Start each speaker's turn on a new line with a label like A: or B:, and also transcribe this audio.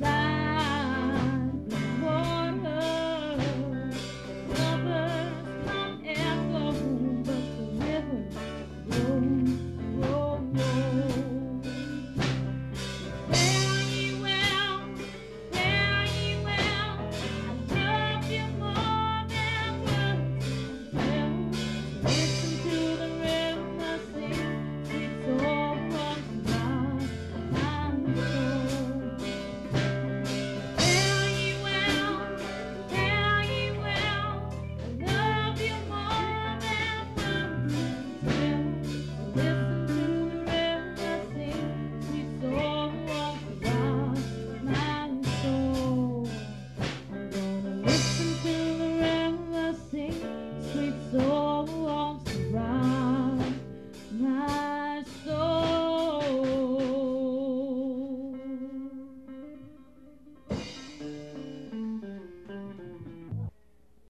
A: the.